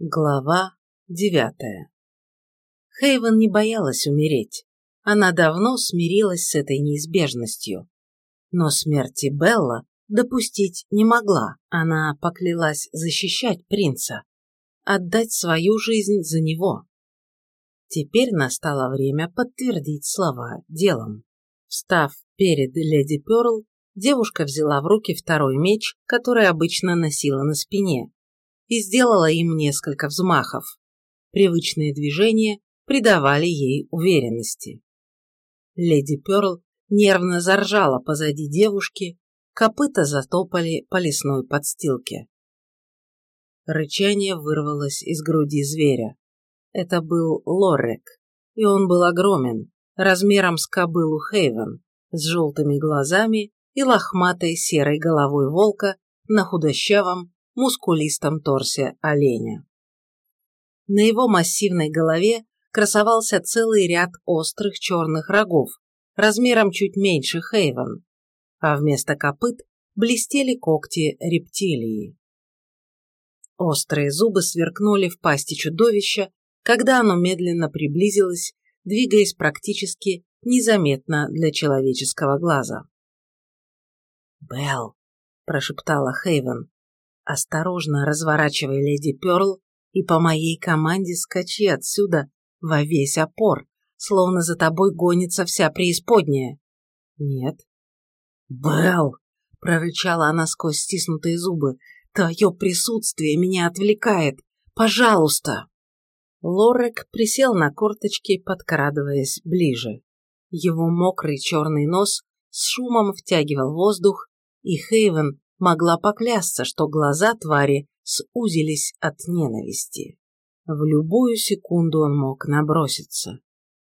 Глава девятая Хейвен не боялась умереть. Она давно смирилась с этой неизбежностью. Но смерти Белла допустить не могла. Она поклялась защищать принца, отдать свою жизнь за него. Теперь настало время подтвердить слова делом. Встав перед леди Перл, девушка взяла в руки второй меч, который обычно носила на спине, и сделала им несколько взмахов. Привычные движения придавали ей уверенности. Леди Перл нервно заржала позади девушки, копыта затопали по лесной подстилке. Рычание вырвалось из груди зверя. Это был Лоррек, и он был огромен, размером с кобылу Хейвен, с желтыми глазами и лохматой серой головой волка на худощавом, мускулистом торсе оленя. На его массивной голове красовался целый ряд острых черных рогов, размером чуть меньше Хейвен, а вместо копыт блестели когти рептилии. Острые зубы сверкнули в пасти чудовища, когда оно медленно приблизилось, двигаясь практически незаметно для человеческого глаза. «Белл», – прошептала Хейвен, осторожно разворачивай леди Перл и по моей команде скачи отсюда во весь опор, словно за тобой гонится вся преисподняя. Нет. Белл, прорычала она сквозь стиснутые зубы, твое присутствие меня отвлекает. Пожалуйста. Лорек присел на корточки, подкрадываясь ближе. Его мокрый черный нос с шумом втягивал воздух, и Хейвен могла поклясться, что глаза твари сузились от ненависти. В любую секунду он мог наброситься.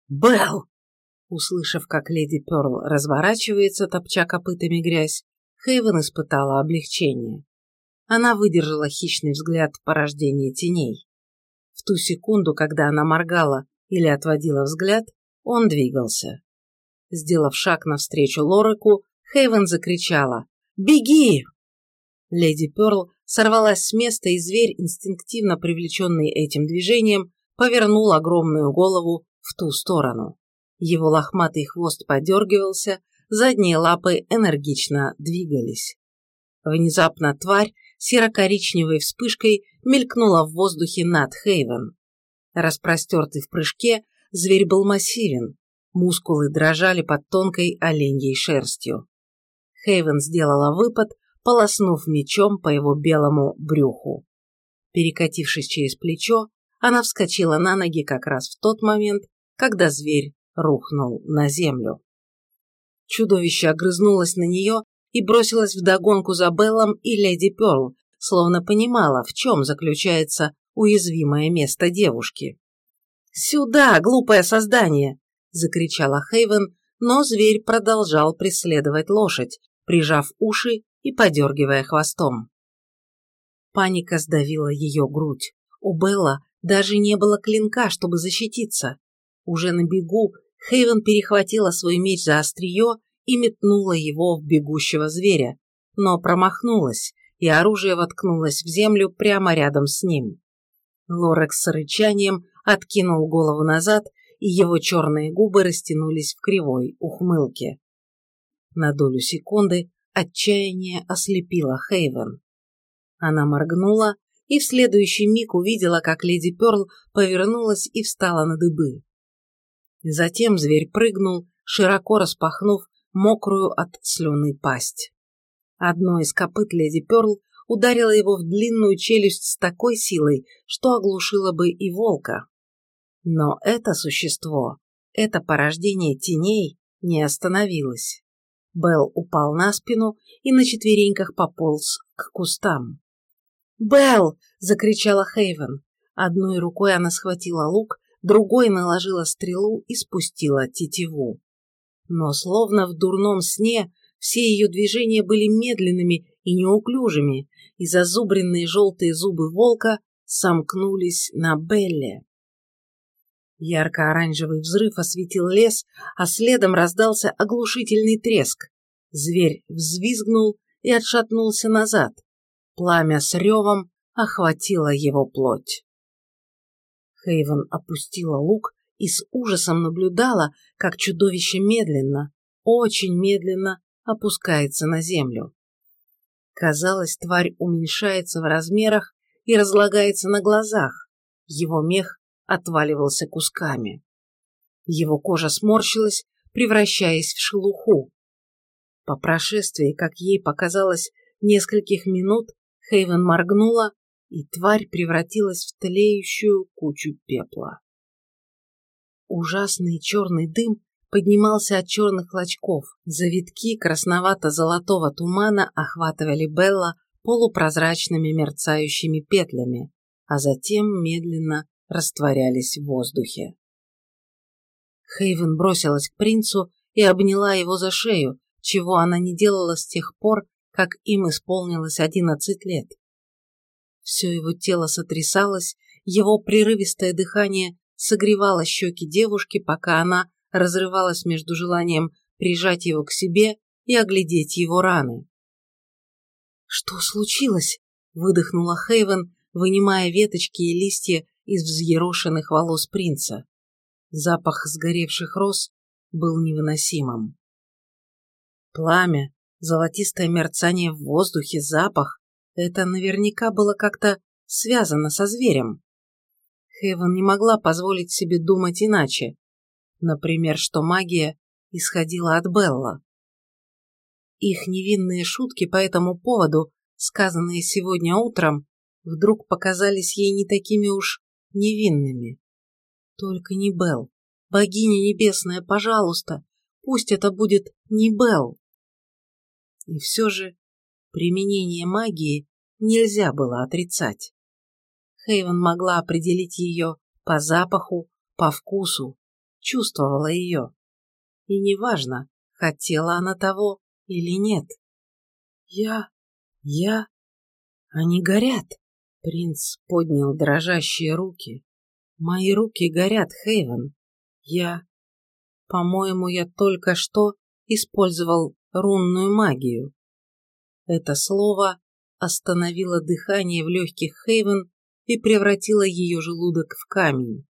«Белл!» Услышав, как леди Перл разворачивается, топча копытами грязь, Хейвен испытала облегчение. Она выдержала хищный взгляд порождения теней. В ту секунду, когда она моргала или отводила взгляд, он двигался. Сделав шаг навстречу Лореку, Хейвен закричала «Беги!» Леди Перл сорвалась с места, и зверь, инстинктивно привлеченный этим движением, повернул огромную голову в ту сторону. Его лохматый хвост подергивался, задние лапы энергично двигались. Внезапно тварь серо-коричневой вспышкой мелькнула в воздухе над Хейвен. Распростертый в прыжке, зверь был массивен, мускулы дрожали под тонкой оленьей шерстью. Хейвен сделала выпад, полоснув мечом по его белому брюху. Перекатившись через плечо, она вскочила на ноги как раз в тот момент, когда зверь рухнул на землю. Чудовище огрызнулось на нее и бросилось вдогонку за Беллом и леди Перл, словно понимала, в чем заключается уязвимое место девушки. «Сюда, глупое создание!» – закричала Хейвен, но зверь продолжал преследовать лошадь, прижав уши и подергивая хвостом. Паника сдавила ее грудь. У Белла даже не было клинка, чтобы защититься. Уже на бегу Хейвен перехватила свой меч за острие и метнула его в бегущего зверя, но промахнулась, и оружие воткнулось в землю прямо рядом с ним. Лорекс с рычанием откинул голову назад, и его черные губы растянулись в кривой ухмылке. На долю секунды Отчаяние ослепило Хейвен. Она моргнула и в следующий миг увидела, как леди Перл повернулась и встала на дыбы. Затем зверь прыгнул, широко распахнув мокрую от слюны пасть. Одно из копыт леди Перл ударило его в длинную челюсть с такой силой, что оглушило бы и волка. Но это существо, это порождение теней, не остановилось. Белл упал на спину и на четвереньках пополз к кустам. «Белл!» — закричала Хейвен. Одной рукой она схватила лук, другой наложила стрелу и спустила тетиву. Но словно в дурном сне все ее движения были медленными и неуклюжими, и зазубренные желтые зубы волка сомкнулись на Белле. Ярко-оранжевый взрыв осветил лес, а следом раздался оглушительный треск. Зверь взвизгнул и отшатнулся назад. Пламя с ревом охватило его плоть. Хейвен опустила лук и с ужасом наблюдала, как чудовище медленно, очень медленно опускается на землю. Казалось, тварь уменьшается в размерах и разлагается на глазах. Его мех отваливался кусками. Его кожа сморщилась, превращаясь в шелуху. По прошествии, как ей показалось, нескольких минут, Хейвен моргнула, и тварь превратилась в тлеющую кучу пепла. Ужасный черный дым поднимался от черных клочков. Завитки красновато-золотого тумана охватывали Белла полупрозрачными мерцающими петлями, а затем медленно растворялись в воздухе. Хейвен бросилась к принцу и обняла его за шею, чего она не делала с тех пор, как им исполнилось одиннадцать лет. Все его тело сотрясалось, его прерывистое дыхание согревало щеки девушки, пока она разрывалась между желанием прижать его к себе и оглядеть его раны. «Что случилось?» – выдохнула Хейвен, вынимая веточки и листья из взъерошенных волос принца. Запах сгоревших роз был невыносимым. Пламя, золотистое мерцание в воздухе, запах – это наверняка было как-то связано со зверем. Хейвен не могла позволить себе думать иначе. Например, что магия исходила от Белла. Их невинные шутки по этому поводу, сказанные сегодня утром, вдруг показались ей не такими уж невинными. Только не Бел. Богиня небесная, пожалуйста, пусть это будет не Бел. И все же применение магии нельзя было отрицать. Хейвен могла определить ее по запаху, по вкусу, чувствовала ее. И неважно, хотела она того или нет. Я... я... Они горят. Принц поднял дрожащие руки. Мои руки горят, Хейвен. Я... По-моему, я только что использовал рунную магию. Это слово остановило дыхание в легких Хейвен и превратило ее желудок в камень.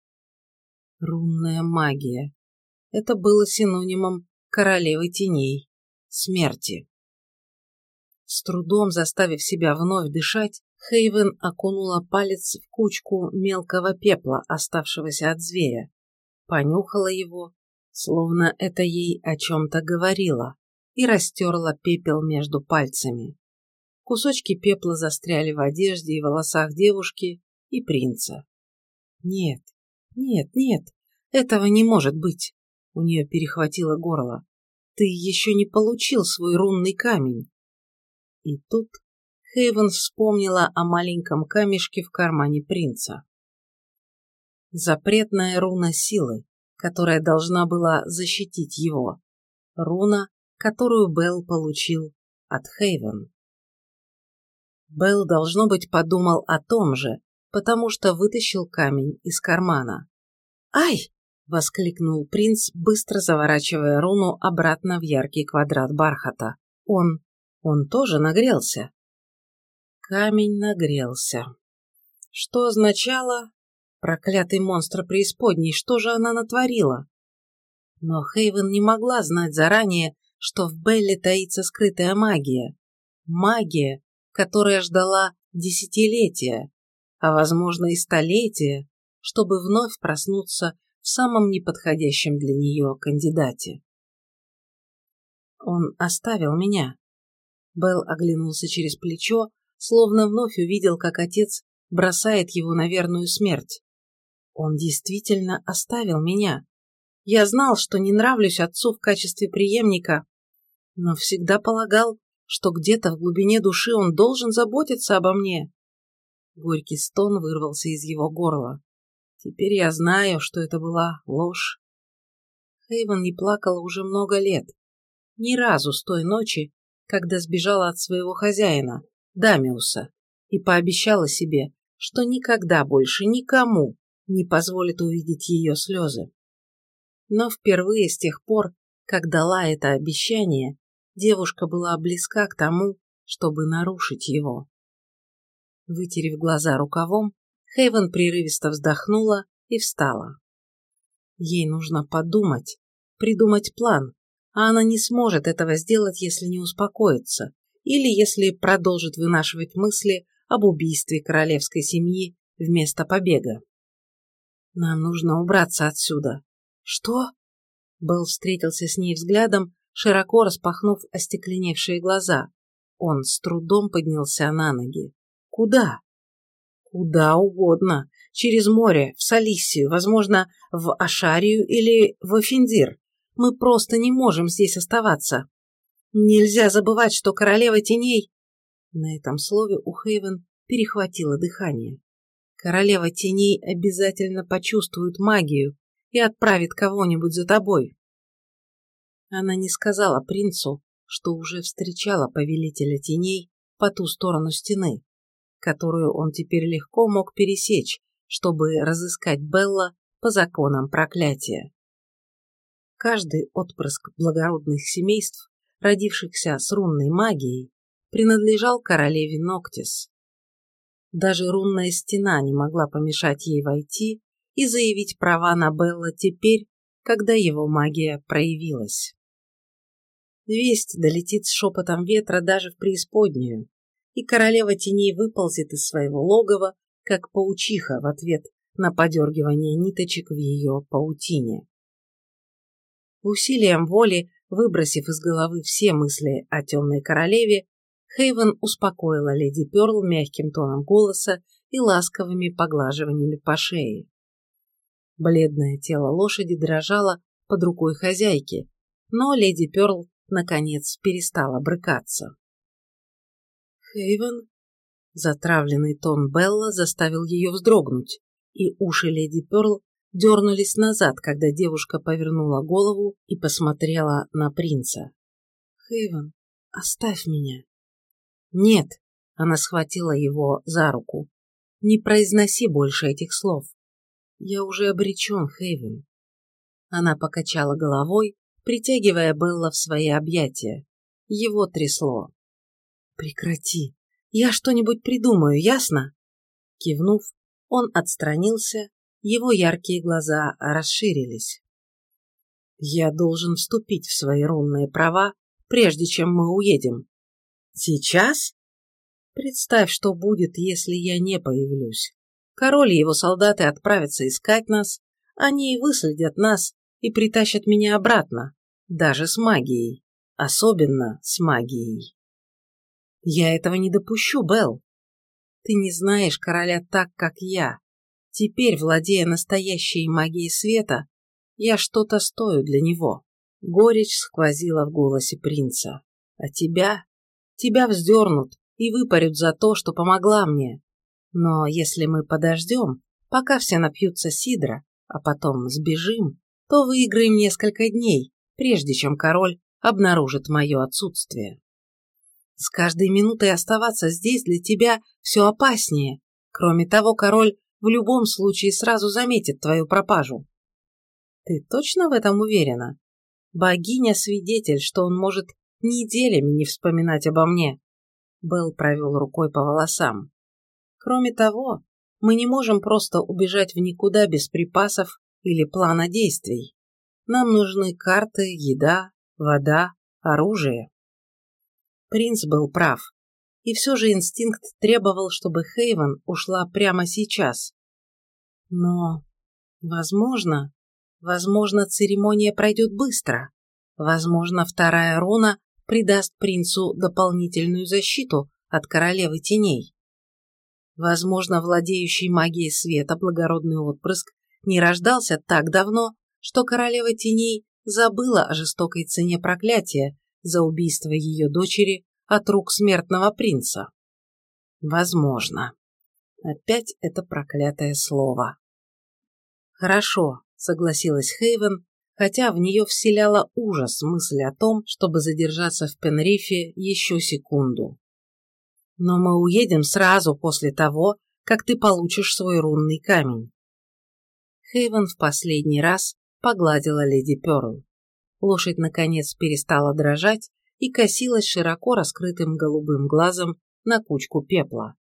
Рунная магия. Это было синонимом королевы теней, смерти. С трудом заставив себя вновь дышать, Хейвен окунула палец в кучку мелкого пепла, оставшегося от зверя, понюхала его, словно это ей о чем-то говорило, и растерла пепел между пальцами. Кусочки пепла застряли в одежде и волосах девушки и принца. Нет, нет, нет, этого не может быть. У нее перехватило горло. Ты еще не получил свой рунный камень. И тут Хейвен вспомнила о маленьком камешке в кармане принца. Запретная руна силы, которая должна была защитить его. Руна, которую Белл получил от Хейвен. Белл, должно быть, подумал о том же, потому что вытащил камень из кармана. «Ай!» — воскликнул принц, быстро заворачивая руну обратно в яркий квадрат бархата. Он... он тоже нагрелся. Камень нагрелся. Что означало... Проклятый монстр преисподней, что же она натворила? Но Хейвен не могла знать заранее, что в Белле таится скрытая магия. Магия, которая ждала десятилетия, а возможно и столетия, чтобы вновь проснуться в самом неподходящем для нее кандидате. Он оставил меня. Белл оглянулся через плечо, словно вновь увидел, как отец бросает его на верную смерть. Он действительно оставил меня. Я знал, что не нравлюсь отцу в качестве преемника, но всегда полагал, что где-то в глубине души он должен заботиться обо мне. Горький стон вырвался из его горла. Теперь я знаю, что это была ложь. Хейвен не плакала уже много лет. Ни разу с той ночи, когда сбежала от своего хозяина, Дамиуса, и пообещала себе, что никогда больше никому не позволит увидеть ее слезы. Но впервые с тех пор, как дала это обещание, девушка была близка к тому, чтобы нарушить его. Вытерев глаза рукавом, Хейвен прерывисто вздохнула и встала. Ей нужно подумать, придумать план, а она не сможет этого сделать, если не успокоится, или если продолжит вынашивать мысли об убийстве королевской семьи вместо побега. Нам нужно убраться отсюда. Что? Белл встретился с ней взглядом, широко распахнув остекленевшие глаза. Он с трудом поднялся на ноги. Куда? Куда угодно. Через море, в Салиссию, возможно, в Ашарию или в Эфиндир. Мы просто не можем здесь оставаться. Нельзя забывать, что королева теней... На этом слове у Хейвен перехватило дыхание. Королева теней обязательно почувствует магию и отправит кого-нибудь за тобой. Она не сказала принцу, что уже встречала повелителя теней по ту сторону стены, которую он теперь легко мог пересечь, чтобы разыскать Белла по законам проклятия. Каждый отпрыск благородных семейств, родившихся с рунной магией, принадлежал королеве Ноктис. Даже рунная стена не могла помешать ей войти и заявить права на Белла теперь, когда его магия проявилась. Весть долетит с шепотом ветра даже в преисподнюю, и королева теней выползет из своего логова, как паучиха в ответ на подергивание ниточек в ее паутине. Усилием воли, выбросив из головы все мысли о темной королеве, Хейвен успокоила леди Перл мягким тоном голоса и ласковыми поглаживаниями по шее. Бледное тело лошади дрожало под рукой хозяйки, но леди Перл, наконец, перестала брыкаться. «Хейвен?» Затравленный тон Белла заставил ее вздрогнуть, и уши леди Перл дернулись назад, когда девушка повернула голову и посмотрела на принца. «Хейвен, оставь меня!» «Нет», — она схватила его за руку, — «не произноси больше этих слов. Я уже обречен, Хейвен». Она покачала головой, притягивая Белла в свои объятия. Его трясло. «Прекрати. Я что-нибудь придумаю, ясно?» Кивнув, он отстранился, его яркие глаза расширились. «Я должен вступить в свои рунные права, прежде чем мы уедем. Сейчас? Представь, что будет, если я не появлюсь. Король и его солдаты отправятся искать нас, они выследят нас и притащат меня обратно, даже с магией, особенно с магией. Я этого не допущу, Белл. Ты не знаешь короля так, как я. Теперь, владея настоящей магией света, я что-то стою для него. Горечь сквозила в голосе принца. А тебя тебя вздернут и выпарют за то, что помогла мне. Но если мы подождем, пока все напьются сидра, а потом сбежим, то выиграем несколько дней, прежде чем король обнаружит мое отсутствие. С каждой минутой оставаться здесь для тебя все опаснее. Кроме того, король в любом случае сразу заметит твою пропажу. Ты точно в этом уверена? Богиня свидетель, что он может неделями не вспоминать обо мне. Белл провел рукой по волосам. Кроме того, мы не можем просто убежать в никуда без припасов или плана действий. Нам нужны карты, еда, вода, оружие. Принц был прав. И все же инстинкт требовал, чтобы Хейвен ушла прямо сейчас. Но, возможно, возможно, церемония пройдет быстро. Возможно, вторая руна придаст принцу дополнительную защиту от королевы теней. Возможно, владеющий магией света благородный отпрыск не рождался так давно, что королева теней забыла о жестокой цене проклятия за убийство ее дочери от рук смертного принца. Возможно. Опять это проклятое слово. Хорошо, согласилась Хейвен, хотя в нее вселяла ужас мысль о том, чтобы задержаться в Пенрифе еще секунду. Но мы уедем сразу после того, как ты получишь свой рунный камень. Хейвен в последний раз погладила леди Перл. Лошадь, наконец, перестала дрожать и косилась широко раскрытым голубым глазом на кучку пепла.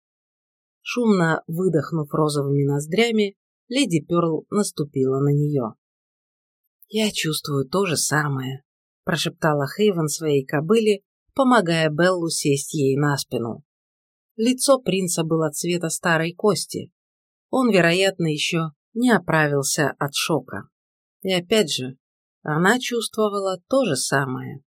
Шумно выдохнув розовыми ноздрями, леди Перл наступила на нее. «Я чувствую то же самое», – прошептала Хейвен своей кобыле, помогая Беллу сесть ей на спину. Лицо принца было цвета старой кости. Он, вероятно, еще не оправился от шока. И опять же, она чувствовала то же самое.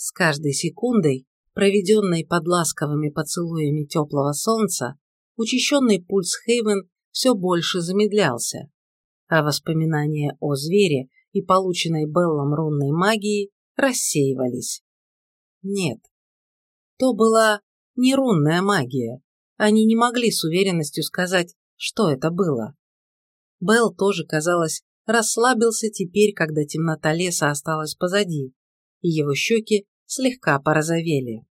С каждой секундой, проведенной под ласковыми поцелуями теплого солнца, учащенный пульс Хейвен все больше замедлялся, а воспоминания о звере и полученной Беллом рунной магии рассеивались. Нет, то была не рунная магия. Они не могли с уверенностью сказать, что это было. Белл тоже, казалось, расслабился теперь, когда темнота леса осталась позади, и его щеки слегка порозовели.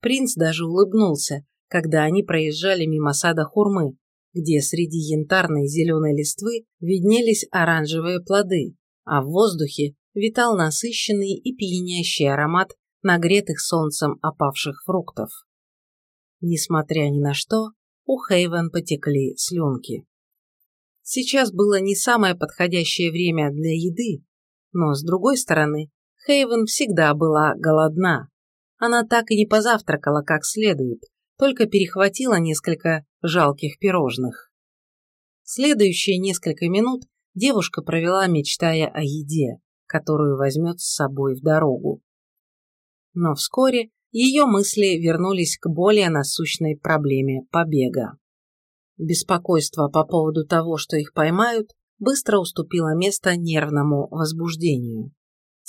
Принц даже улыбнулся, когда они проезжали мимо сада хурмы, где среди янтарной зеленой листвы виднелись оранжевые плоды, а в воздухе витал насыщенный и пьянящий аромат нагретых солнцем опавших фруктов. Несмотря ни на что, у Хейвен потекли слюнки. Сейчас было не самое подходящее время для еды, но, с другой стороны, Хейвен всегда была голодна. Она так и не позавтракала как следует, только перехватила несколько жалких пирожных. Следующие несколько минут девушка провела, мечтая о еде, которую возьмет с собой в дорогу. Но вскоре ее мысли вернулись к более насущной проблеме побега. Беспокойство по поводу того, что их поймают, быстро уступило место нервному возбуждению.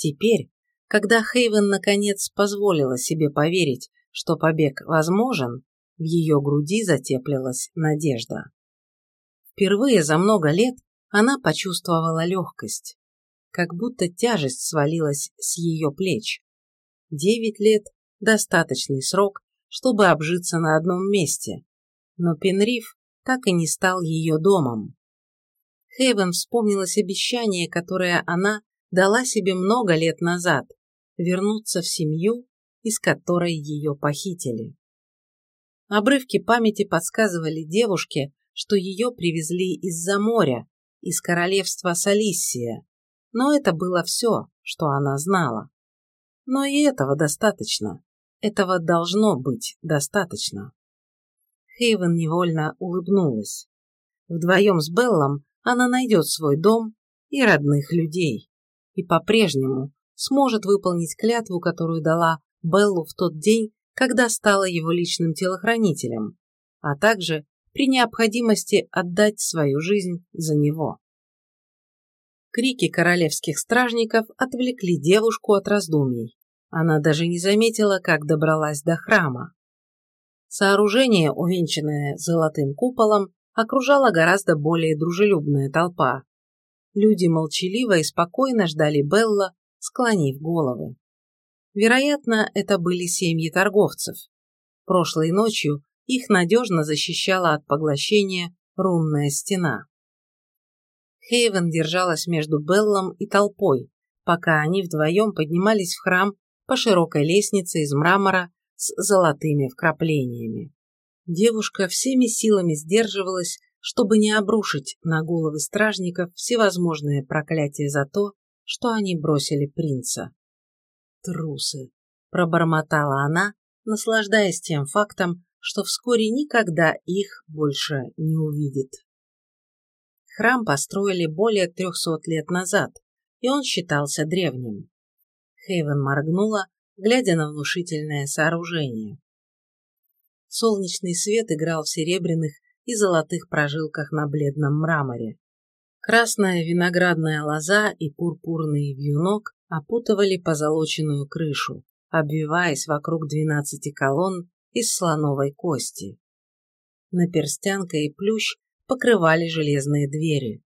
Теперь, когда Хейвен наконец позволила себе поверить, что побег возможен, в ее груди затеплилась надежда. Впервые за много лет она почувствовала легкость, как будто тяжесть свалилась с ее плеч. Девять лет – достаточный срок, чтобы обжиться на одном месте, но Пенриф так и не стал ее домом. Хейвен вспомнилось обещание, которое она дала себе много лет назад – вернуться в семью, из которой ее похитили. Обрывки памяти подсказывали девушке, что ее привезли из-за моря, из королевства Салиссия, но это было все, что она знала. Но и этого достаточно. Этого должно быть достаточно. Хейвен невольно улыбнулась. Вдвоем с Беллом она найдет свой дом и родных людей. И по-прежнему сможет выполнить клятву, которую дала Беллу в тот день, когда стала его личным телохранителем, а также при необходимости отдать свою жизнь за него. Крики королевских стражников отвлекли девушку от раздумий. Она даже не заметила, как добралась до храма. Сооружение, увенчанное золотым куполом, окружала гораздо более дружелюбная толпа. Люди молчаливо и спокойно ждали Белла, склонив головы. Вероятно, это были семьи торговцев. Прошлой ночью их надежно защищала от поглощения рунная стена. Хейвен держалась между Беллом и толпой, пока они вдвоем поднимались в храм по широкой лестнице из мрамора с золотыми вкраплениями. Девушка всеми силами сдерживалась, чтобы не обрушить на головы стражников всевозможные проклятия за то, что они бросили принца. «Трусы!» – пробормотала она, наслаждаясь тем фактом, что вскоре никогда их больше не увидит. Храм построили более трехсот лет назад, и он считался древним. Хейвен моргнула, глядя на внушительное сооружение. Солнечный свет играл в серебряных и золотых прожилках на бледном мраморе. Красная виноградная лоза и пурпурный вьюнок опутывали позолоченную крышу, обвиваясь вокруг двенадцати колонн из слоновой кости. Наперстянка и плющ покрывали железные двери.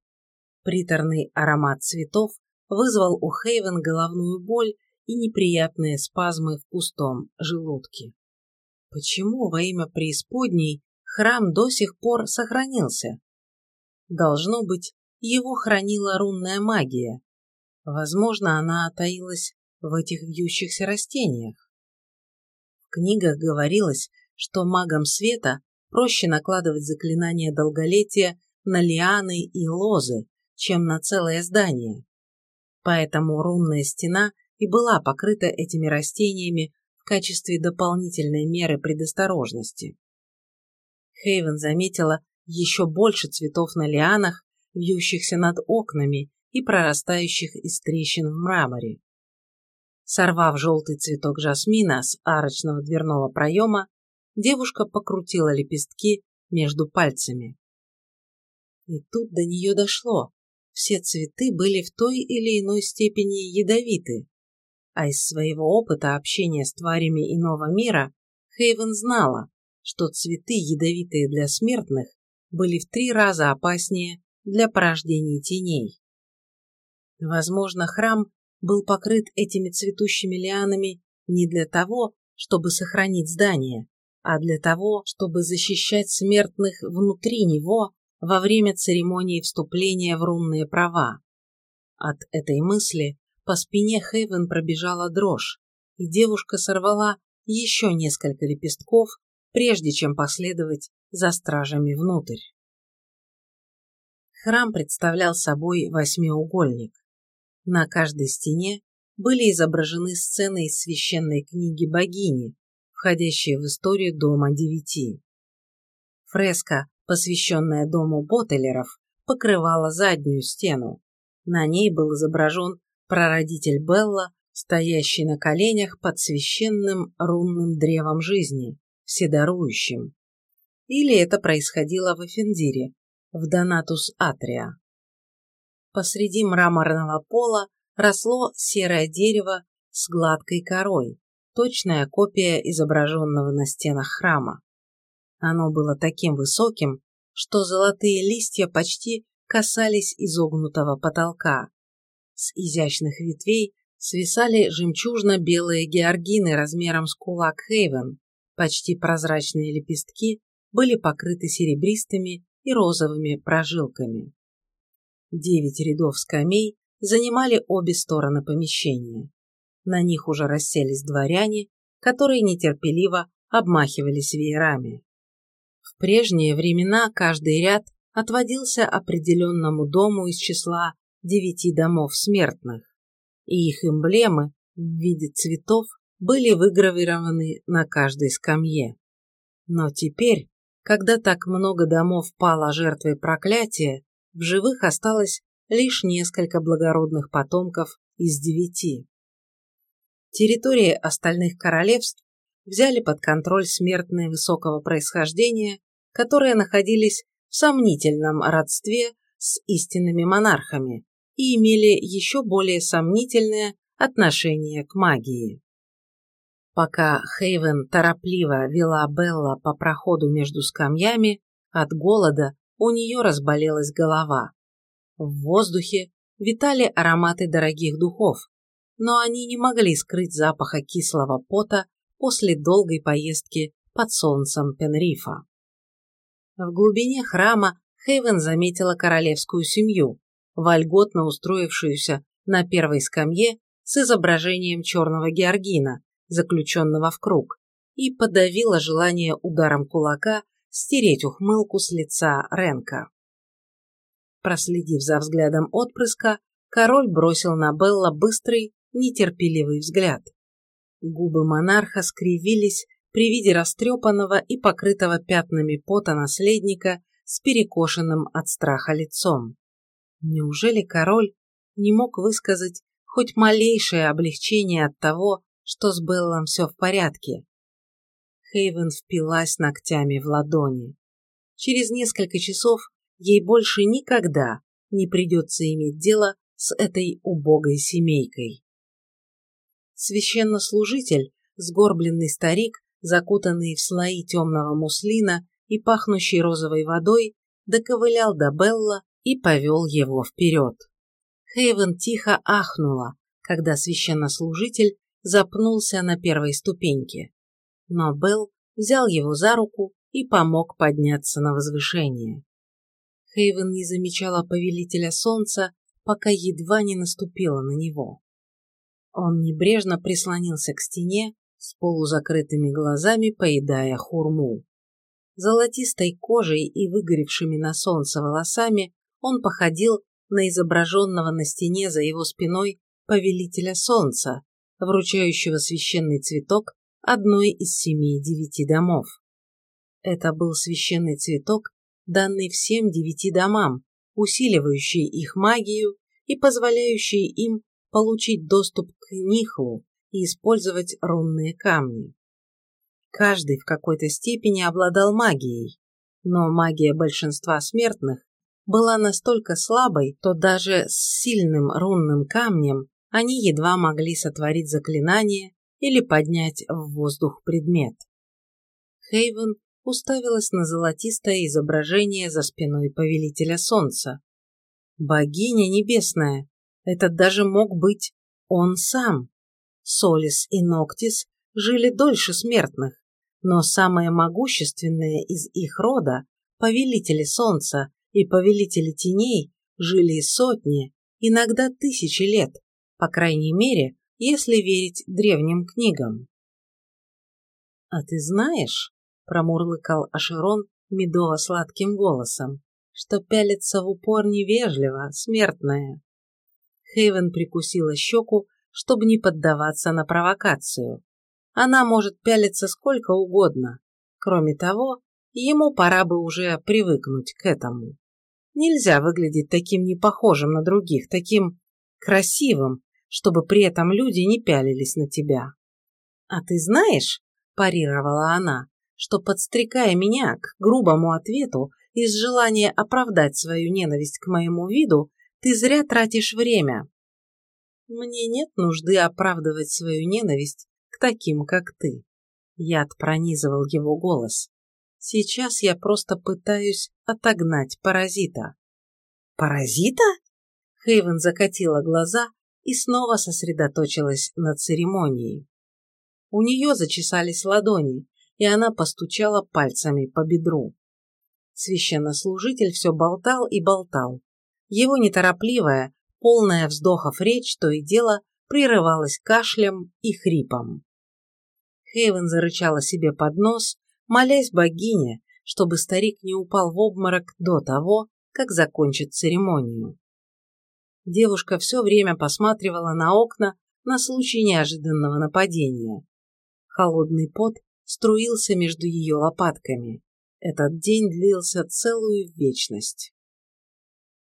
Приторный аромат цветов вызвал у Хейвен головную боль и неприятные спазмы в пустом желудке. Почему во имя преисподней храм до сих пор сохранился? Должно быть, его хранила рунная магия. Возможно, она таилась в этих вьющихся растениях. В книгах говорилось, что магам света проще накладывать заклинания долголетия на лианы и лозы, чем на целое здание. Поэтому рунная стена и была покрыта этими растениями в качестве дополнительной меры предосторожности. Хейвен заметила еще больше цветов на лианах, вьющихся над окнами и прорастающих из трещин в мраморе. Сорвав желтый цветок жасмина с арочного дверного проема, девушка покрутила лепестки между пальцами. И тут до нее дошло. Все цветы были в той или иной степени ядовиты. А из своего опыта общения с тварями иного мира Хейвен знала, что цветы, ядовитые для смертных, были в три раза опаснее для порождения теней. Возможно, храм был покрыт этими цветущими лианами не для того, чтобы сохранить здание, а для того, чтобы защищать смертных внутри него во время церемонии вступления в рунные права. От этой мысли по спине Хейвен пробежала дрожь, и девушка сорвала еще несколько лепестков, прежде чем последовать за стражами внутрь. Храм представлял собой восьмиугольник. На каждой стене были изображены сцены из священной книги богини, входящие в историю Дома Девяти. Фреска, посвященная Дому Боттелеров, покрывала заднюю стену. На ней был изображен прародитель Белла, стоящий на коленях под священным рунным древом жизни, вседарующим. Или это происходило в Эфендире, в Донатус Атрия. Посреди мраморного пола росло серое дерево с гладкой корой, точная копия изображенного на стенах храма. Оно было таким высоким, что золотые листья почти касались изогнутого потолка. С изящных ветвей свисали жемчужно-белые георгины размером с кулак Хейвен, почти прозрачные лепестки были покрыты серебристыми и розовыми прожилками. Девять рядов скамей занимали обе стороны помещения. На них уже расселись дворяне, которые нетерпеливо обмахивались веерами. В прежние времена каждый ряд отводился определенному дому из числа девяти домов смертных, и их эмблемы в виде цветов были выгравированы на каждой скамье. Но теперь когда так много домов пало жертвой проклятия, в живых осталось лишь несколько благородных потомков из девяти. Территории остальных королевств взяли под контроль смертные высокого происхождения, которые находились в сомнительном родстве с истинными монархами и имели еще более сомнительное отношение к магии. Пока Хейвен торопливо вела Белла по проходу между скамьями, от голода у нее разболелась голова. В воздухе витали ароматы дорогих духов, но они не могли скрыть запаха кислого пота после долгой поездки под солнцем Пенрифа. В глубине храма Хейвен заметила королевскую семью, вольготно устроившуюся на первой скамье с изображением черного георгина, заключенного в круг, и подавила желание ударом кулака стереть ухмылку с лица Ренка. Проследив за взглядом отпрыска, король бросил на Белла быстрый, нетерпеливый взгляд. Губы монарха скривились при виде растрепанного и покрытого пятнами пота наследника с перекошенным от страха лицом. Неужели король не мог высказать хоть малейшее облегчение от того, что с Беллом все в порядке. Хейвен впилась ногтями в ладони. Через несколько часов ей больше никогда не придется иметь дело с этой убогой семейкой. Священнослужитель, сгорбленный старик, закутанный в слои темного муслина и пахнущий розовой водой, доковылял до Белла и повел его вперед. Хейвен тихо ахнула, когда священнослужитель запнулся на первой ступеньке. Но Белл взял его за руку и помог подняться на возвышение. Хейвен не замечала повелителя солнца, пока едва не наступила на него. Он небрежно прислонился к стене, с полузакрытыми глазами поедая хурму. Золотистой кожей и выгоревшими на солнце волосами он походил на изображенного на стене за его спиной повелителя солнца, вручающего священный цветок одной из семи-девяти домов. Это был священный цветок, данный всем девяти домам, усиливающий их магию и позволяющий им получить доступ к Нихлу и использовать рунные камни. Каждый в какой-то степени обладал магией, но магия большинства смертных была настолько слабой, то даже с сильным рунным камнем они едва могли сотворить заклинание или поднять в воздух предмет. Хейвен уставилась на золотистое изображение за спиной повелителя солнца. Богиня небесная, этот даже мог быть он сам. Солис и Ноктис жили дольше смертных, но самые могущественные из их рода, повелители солнца и повелители теней, жили сотни, иногда тысячи лет, по крайней мере, если верить древним книгам. «А ты знаешь, — промурлыкал Ашерон медово-сладким голосом, — что пялится в упор невежливо, смертная?» Хейвен прикусила щеку, чтобы не поддаваться на провокацию. Она может пялиться сколько угодно. Кроме того, ему пора бы уже привыкнуть к этому. Нельзя выглядеть таким непохожим на других, таким красивым, чтобы при этом люди не пялились на тебя. А ты знаешь, парировала она, что подстрекая меня к грубому ответу из желания оправдать свою ненависть к моему виду, ты зря тратишь время. Мне нет нужды оправдывать свою ненависть к таким, как ты. Яд пронизывал его голос. Сейчас я просто пытаюсь отогнать паразита. Паразита? Хейвен закатила глаза и снова сосредоточилась на церемонии. У нее зачесались ладони, и она постучала пальцами по бедру. Священнослужитель все болтал и болтал. Его неторопливая, полная вздохов речь то и дело прерывалась кашлем и хрипом. Хейвен зарычала себе под нос, молясь богине, чтобы старик не упал в обморок до того, как закончит церемонию. Девушка все время посматривала на окна на случай неожиданного нападения. Холодный пот струился между ее лопатками. Этот день длился целую вечность.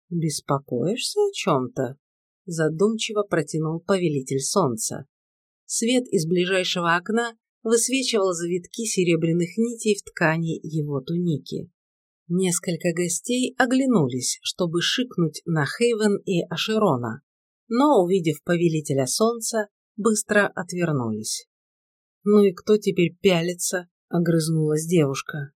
«Беспокоишься о чем-то?» – задумчиво протянул повелитель солнца. Свет из ближайшего окна высвечивал завитки серебряных нитей в ткани его туники. Несколько гостей оглянулись, чтобы шикнуть на Хейвен и Ашерона, но, увидев повелителя солнца, быстро отвернулись. «Ну и кто теперь пялится?» — огрызнулась девушка.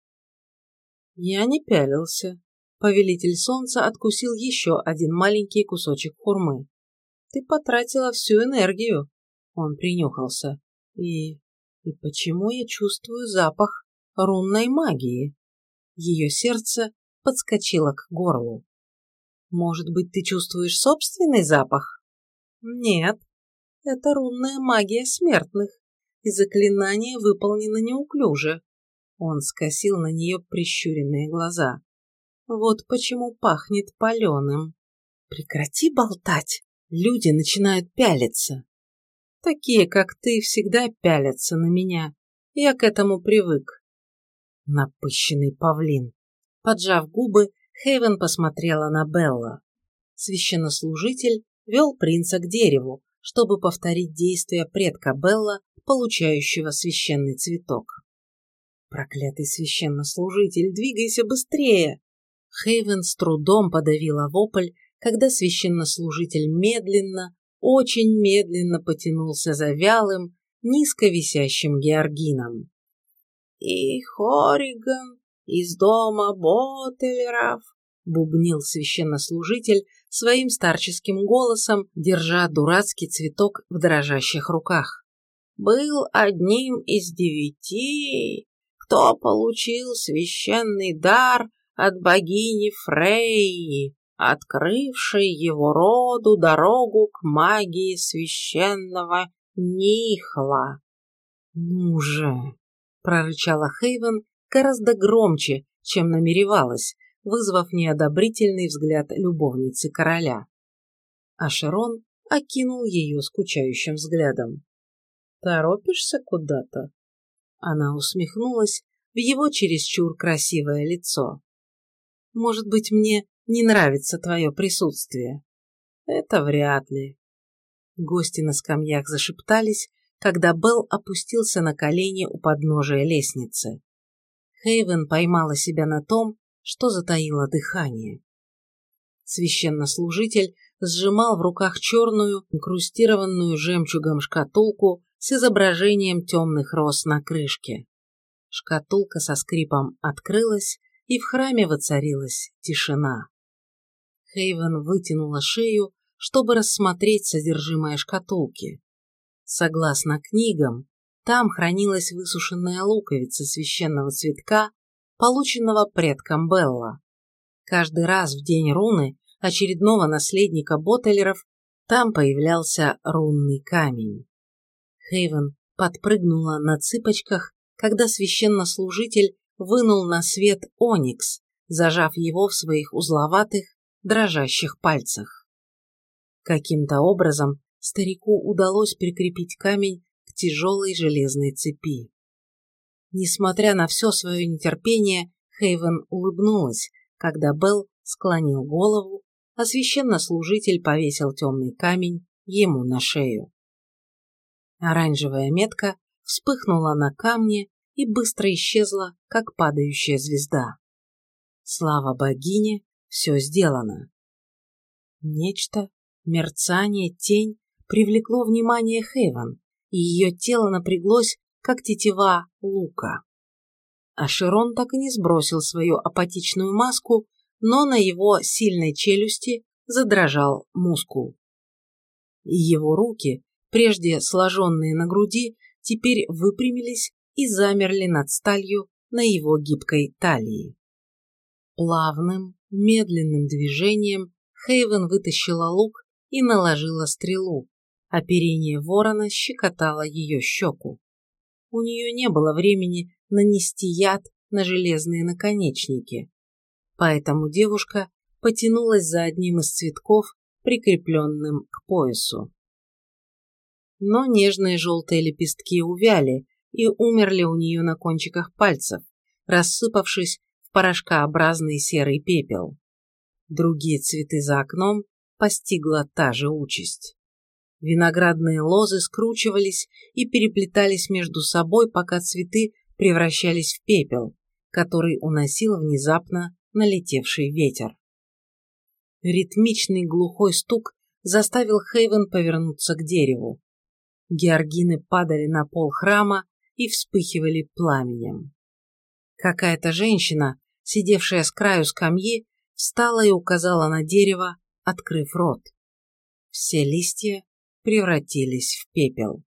Я не пялился. Повелитель солнца откусил еще один маленький кусочек хурмы. «Ты потратила всю энергию!» Он принюхался. «И... и почему я чувствую запах рунной магии?» Ее сердце подскочило к горлу. «Может быть, ты чувствуешь собственный запах?» «Нет, это рунная магия смертных, и заклинание выполнено неуклюже». Он скосил на нее прищуренные глаза. «Вот почему пахнет паленым». «Прекрати болтать!» Люди начинают пялиться. Такие, как ты, всегда пялятся на меня. Я к этому привык. Напыщенный павлин. Поджав губы, Хейвен посмотрела на Белла. Священнослужитель вел принца к дереву, чтобы повторить действия предка Белла, получающего священный цветок. Проклятый священнослужитель, двигайся быстрее! Хейвен с трудом подавила вопль, когда священнослужитель медленно, очень медленно потянулся за вялым, низко висящим георгином и Хориган из дома Ботелеров, бубнил священнослужитель своим старческим голосом, держа дурацкий цветок в дрожащих руках. Был одним из девяти, кто получил священный дар от богини Фрейи, открывшей его роду дорогу к магии священного Нихла. Ну же, прорычала Хейвен, гораздо громче, чем намеревалась, вызвав неодобрительный взгляд любовницы короля. А Шерон окинул ее скучающим взглядом. «Торопишься куда-то?» Она усмехнулась в его чересчур красивое лицо. «Может быть, мне не нравится твое присутствие?» «Это вряд ли». Гости на скамьях зашептались, когда Белл опустился на колени у подножия лестницы. Хейвен поймала себя на том, что затаила дыхание. Священнослужитель сжимал в руках черную, инкрустированную жемчугом шкатулку с изображением темных роз на крышке. Шкатулка со скрипом открылась, и в храме воцарилась тишина. Хейвен вытянула шею, чтобы рассмотреть содержимое шкатулки. Согласно книгам, там хранилась высушенная луковица священного цветка, полученного предком Белла. Каждый раз в день руны очередного наследника Боттелеров там появлялся рунный камень. Хейвен подпрыгнула на цыпочках, когда священнослужитель вынул на свет оникс, зажав его в своих узловатых, дрожащих пальцах. Каким-то образом старику удалось прикрепить камень к тяжелой железной цепи. Несмотря на все свое нетерпение, Хейвен улыбнулась, когда Белл склонил голову, а священнослужитель повесил темный камень ему на шею. Оранжевая метка вспыхнула на камне и быстро исчезла, как падающая звезда. Слава богине, все сделано. Нечто, мерцание, тень привлекло внимание Хейвен, и ее тело напряглось, как тетива лука. А Широн так и не сбросил свою апатичную маску, но на его сильной челюсти задрожал мускул. Его руки, прежде сложенные на груди, теперь выпрямились и замерли над сталью на его гибкой талии. Плавным, медленным движением Хейвен вытащила лук и наложила стрелу, Оперение ворона щекотало ее щеку. У нее не было времени нанести яд на железные наконечники, поэтому девушка потянулась за одним из цветков, прикрепленным к поясу. Но нежные желтые лепестки увяли и умерли у нее на кончиках пальцев, рассыпавшись в порошкообразный серый пепел. Другие цветы за окном постигла та же участь. Виноградные лозы скручивались и переплетались между собой, пока цветы превращались в пепел, который уносил внезапно налетевший ветер. Ритмичный глухой стук заставил Хейвен повернуться к дереву. Георгины падали на пол храма и вспыхивали пламенем. Какая-то женщина, сидевшая с краю скамьи, встала и указала на дерево, открыв рот. Все листья превратились в пепел.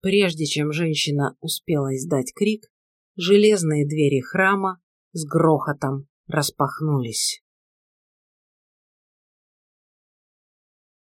Прежде чем женщина успела издать крик, железные двери храма с грохотом распахнулись.